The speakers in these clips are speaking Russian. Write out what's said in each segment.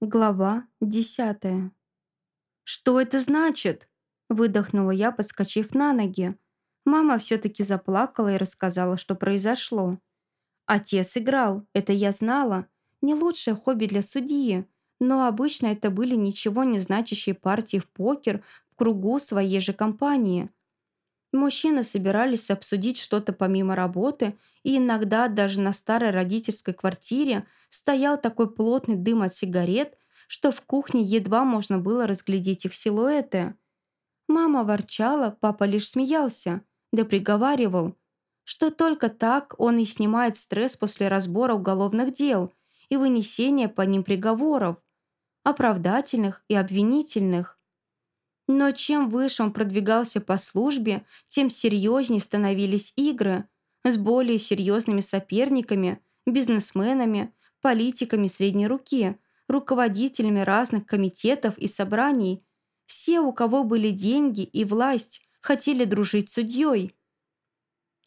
Глава десятая. «Что это значит?» – выдохнула я, подскочив на ноги. Мама все-таки заплакала и рассказала, что произошло. Отец играл, это я знала. Не лучшее хобби для судьи, но обычно это были ничего не значащие партии в покер в кругу своей же компании. Мужчины собирались обсудить что-то помимо работы, и иногда даже на старой родительской квартире – стоял такой плотный дым от сигарет, что в кухне едва можно было разглядеть их силуэты. Мама ворчала, папа лишь смеялся, да приговаривал, что только так он и снимает стресс после разбора уголовных дел и вынесения по ним приговоров, оправдательных и обвинительных. Но чем выше он продвигался по службе, тем серьезнее становились игры с более серьезными соперниками, бизнесменами, политиками средней руки, руководителями разных комитетов и собраний. Все, у кого были деньги и власть, хотели дружить с судьей.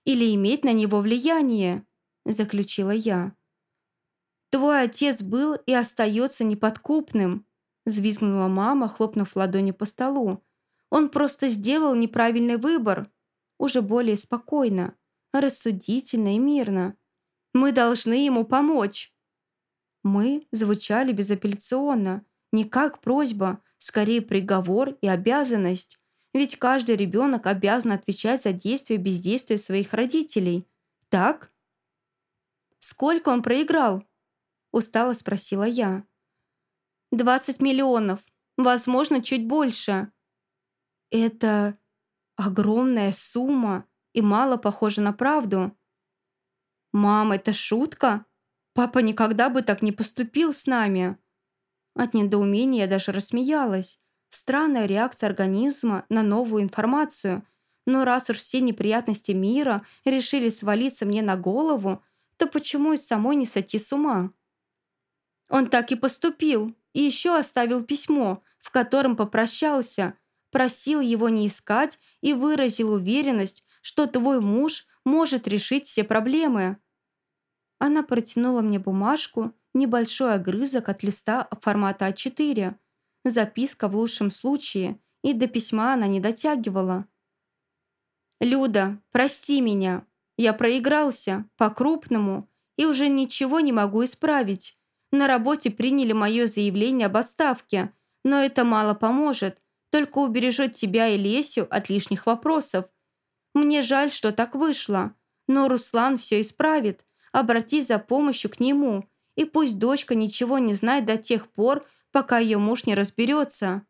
«Или иметь на него влияние», – заключила я. «Твой отец был и остается неподкупным», – взвизгнула мама, хлопнув ладони по столу. «Он просто сделал неправильный выбор». Уже более спокойно, рассудительно и мирно. «Мы должны ему помочь». «Мы» звучали безапелляционно, не как просьба, скорее приговор и обязанность. Ведь каждый ребенок обязан отвечать за действия и бездействие своих родителей. Так? «Сколько он проиграл?» Устало спросила я. «Двадцать миллионов. Возможно, чуть больше». «Это огромная сумма и мало похоже на правду». «Мам, это шутка?» Папа никогда бы так не поступил с нами. От недоумения я даже рассмеялась. Странная реакция организма на новую информацию. Но раз уж все неприятности мира решили свалиться мне на голову, то почему и самой не сойти с ума? Он так и поступил, и еще оставил письмо, в котором попрощался, просил его не искать и выразил уверенность, что твой муж может решить все проблемы. Она протянула мне бумажку, небольшой огрызок от листа формата А4. Записка в лучшем случае, и до письма она не дотягивала. «Люда, прости меня. Я проигрался, по-крупному, и уже ничего не могу исправить. На работе приняли мое заявление об отставке, но это мало поможет, только убережет тебя и Лесю от лишних вопросов. Мне жаль, что так вышло, но Руслан все исправит, обратись за помощью к нему, и пусть дочка ничего не знает до тех пор, пока ее муж не разберется.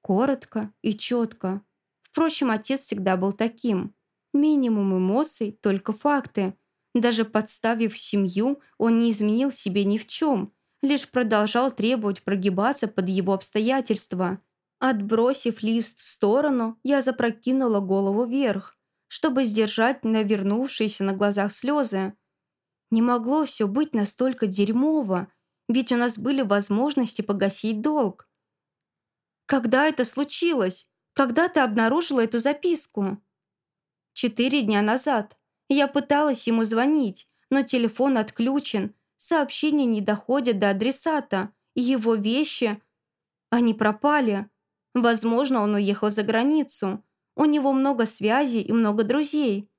Коротко и четко. Впрочем, отец всегда был таким. Минимум эмоций, только факты. Даже подставив семью, он не изменил себе ни в чем, лишь продолжал требовать прогибаться под его обстоятельства. Отбросив лист в сторону, я запрокинула голову вверх чтобы сдержать навернувшиеся на глазах слезы. Не могло все быть настолько дерьмово, ведь у нас были возможности погасить долг. Когда это случилось? Когда ты обнаружила эту записку? Четыре дня назад. Я пыталась ему звонить, но телефон отключен, сообщения не доходят до адресата, его вещи... Они пропали. Возможно, он уехал за границу. У него много связей и много друзей.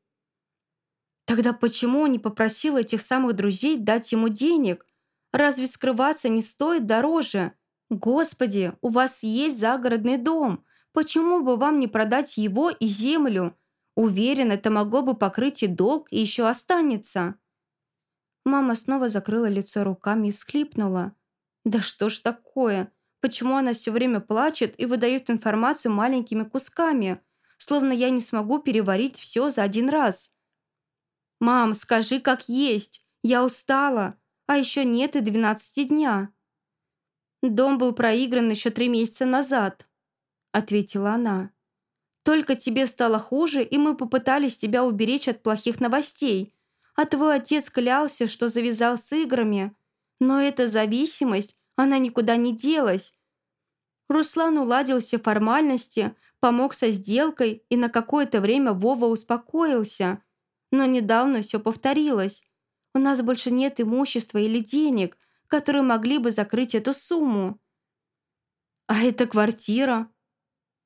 Тогда почему он не попросил этих самых друзей дать ему денег? Разве скрываться не стоит дороже? Господи, у вас есть загородный дом. Почему бы вам не продать его и землю? Уверен, это могло бы покрыть и долг, и еще останется. Мама снова закрыла лицо руками и всхлипнула. Да что ж такое? Почему она все время плачет и выдает информацию маленькими кусками? словно я не смогу переварить все за один раз. «Мам, скажи, как есть. Я устала. А еще нет и двенадцати дня». «Дом был проигран еще три месяца назад», — ответила она. «Только тебе стало хуже, и мы попытались тебя уберечь от плохих новостей. А твой отец клялся, что завязал с играми. Но эта зависимость, она никуда не делась. Руслан уладил все формальности, помог со сделкой, и на какое-то время Вова успокоился. Но недавно все повторилось. У нас больше нет имущества или денег, которые могли бы закрыть эту сумму. А эта квартира?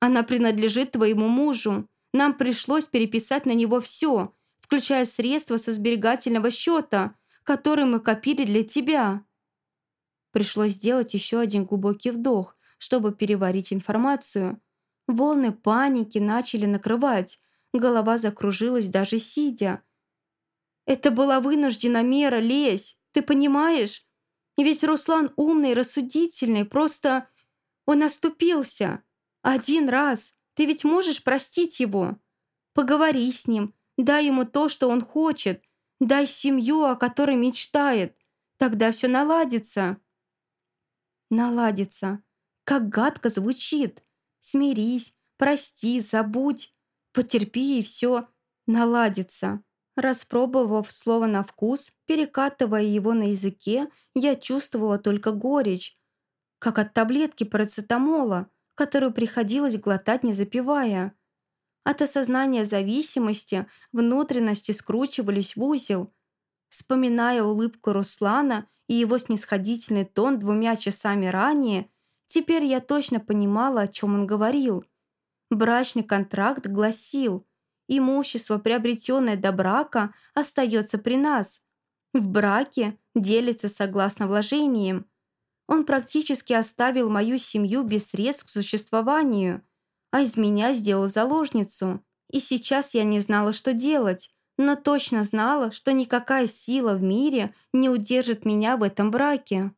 Она принадлежит твоему мужу. Нам пришлось переписать на него все, включая средства со сберегательного счета, которые мы копили для тебя. Пришлось сделать еще один глубокий вдох, чтобы переварить информацию. Волны паники начали накрывать, голова закружилась даже сидя. «Это была вынуждена мера, лезь, ты понимаешь? Ведь Руслан умный, рассудительный, просто он оступился. Один раз. Ты ведь можешь простить его? Поговори с ним, дай ему то, что он хочет, дай семью, о которой мечтает. Тогда все наладится». «Наладится. Как гадко звучит. Смирись, прости, забудь, потерпи и все наладится». Распробовав слово на вкус, перекатывая его на языке, я чувствовала только горечь, как от таблетки парацетамола, которую приходилось глотать не запивая. От осознания зависимости внутренности скручивались в узел. Вспоминая улыбку Руслана и его снисходительный тон двумя часами ранее, теперь я точно понимала, о чем он говорил. Брачный контракт гласил – Имущество, приобретенное до брака, остается при нас. В браке делится согласно вложениям. Он практически оставил мою семью без средств к существованию, а из меня сделал заложницу. И сейчас я не знала, что делать, но точно знала, что никакая сила в мире не удержит меня в этом браке.